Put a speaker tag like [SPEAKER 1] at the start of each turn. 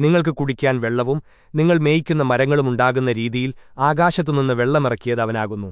[SPEAKER 1] നിങ്ങൾക്ക് കുടിക്കാൻ വെള്ളവും നിങ്ങൾ മേയ്ക്കുന്ന മരങ്ങളുമുണ്ടാകുന്ന രീതിയിൽ ആകാശത്തുനിന്ന് വെള്ളമിറക്കിയത് അവനാകുന്നു.